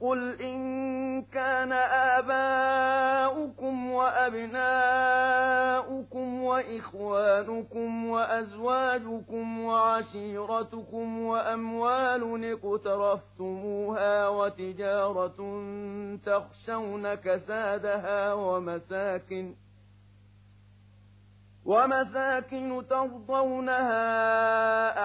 قل إن كان آباؤكم وأبناؤكم وإخوانكم وأزواجكم وعشيرتكم وأموال اقترفتموها وتجارة تخشون كسادها ومساكن ومساكن ترضونها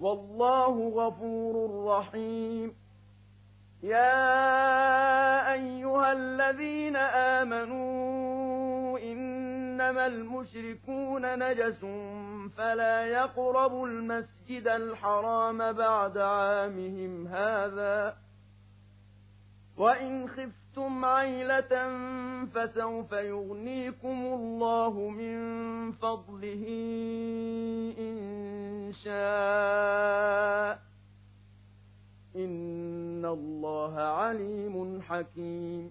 والله غفور رحيم. يا أيها الذين آمنوا إنما المشركون نجس فلا يقربوا المسجد الحرام بعد عامهم هذا. وإن خفتم عيلة فسوف يغنيكم الله من فضله إن شاء إن الله عليم حكيم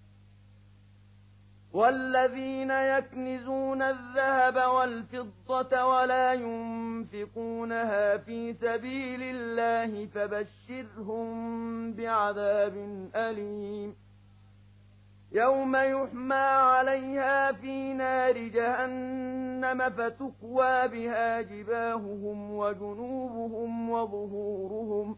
والذين يكنزون الذهب والفضة ولا ينفقونها في سبيل الله فبشرهم بعذاب أليم. يوم يحمى عليها في نار جهنم فتكوى بها جباههم وجنوبهم وظهورهم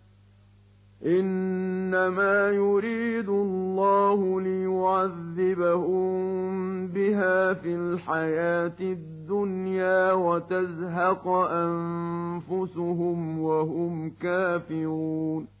إنما يريد الله ليعذبهم بها في الحياة الدنيا وتزهق أنفسهم وهم كافرون.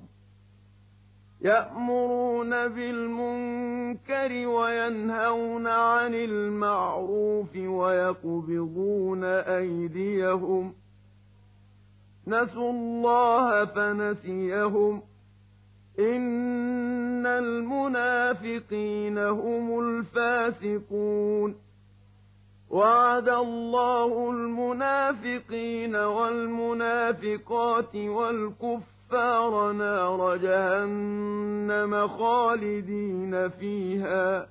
يأمرون بالمنكر وينهون عن المعروف ويقبضون أيديهم. نسوا الله فنسيهم. إن المنافقين هم الفاسقون. وعد الله المنافقين والمنافقات والكفر الكفار نار جهنم خالدين فيها.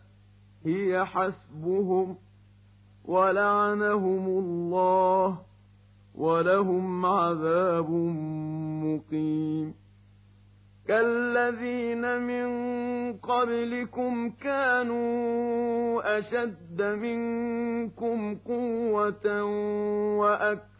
هي حسبهم ولعنهم الله ولهم عذاب مقيم. كالذين من قبلكم كانوا أشد منكم قوة وأكثر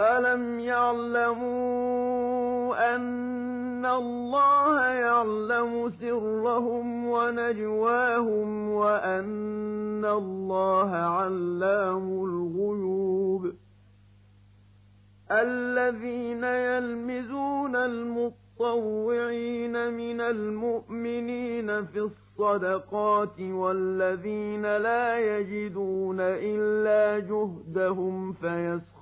ألم يعلموا أن الله يعلم سرهم ونجواهم وأن الله علام الغيوب الذين يلمزون المطوعين من المؤمنين في الصدقات والذين لا يجدون إلا جهدهم فيسخرون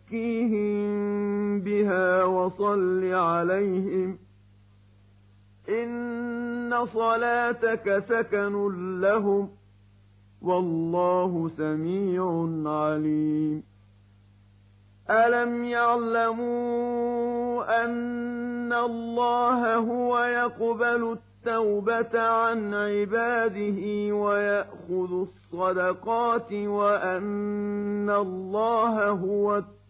وزكيهم بها وصل عليهم. إن صلاتك سكن لهم. والله سميع عليم. ألم يعلموا أن الله هو يقبل التوبة عن عباده ويأخذ الصدقات وأن الله هو التوبة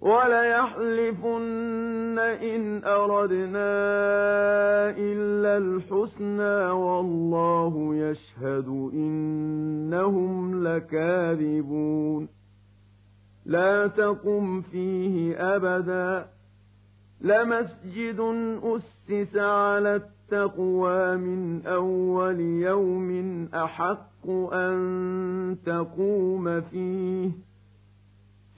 وليحلفن إن أردنا إلا الحسنى والله يشهد إنهم لكاذبون لا تقم فيه أبدا لمسجد أسس على التقوى من أول يوم أحق أن تقوم فيه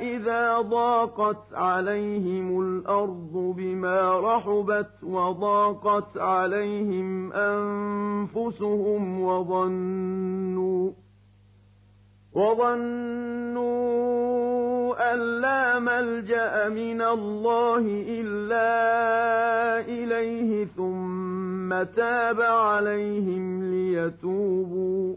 إذا ضاقت عليهم الأرض بما رحبت وضاقت عليهم أنفسهم وظنوا وظنوا أن لا ملجأ من الله إلا إليه ثم تاب عليهم ليتوبوا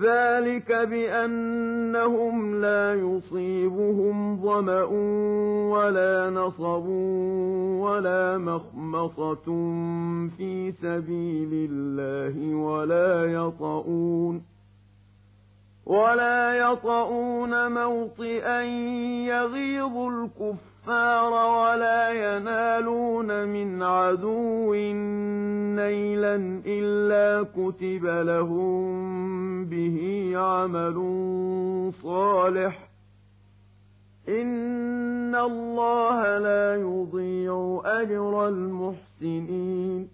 ذلك بأنهم لا يصيبهم ظمأ ولا نصب ولا مخمصة في سبيل الله ولا يطؤون ولا يطؤون موطئا يغيظ الكفر الْكُفَّارَ وَلَا يَنَالُونَ مِنْ عَدُوٍّ نَيْلًا إِلَّا كُتِبَ لَهُم بِهِ عَمَلٌ صَالِحٌ ۚ. إِنَّ اللَّهَ لَا يُضِيعُ أَجْرَ الْمُحْسِنِينَ.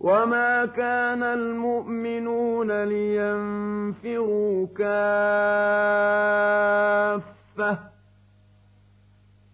وَمَا كَانَ الْمُؤْمِنُونَ لِيَنفِرُوا كَافَّةً ۚ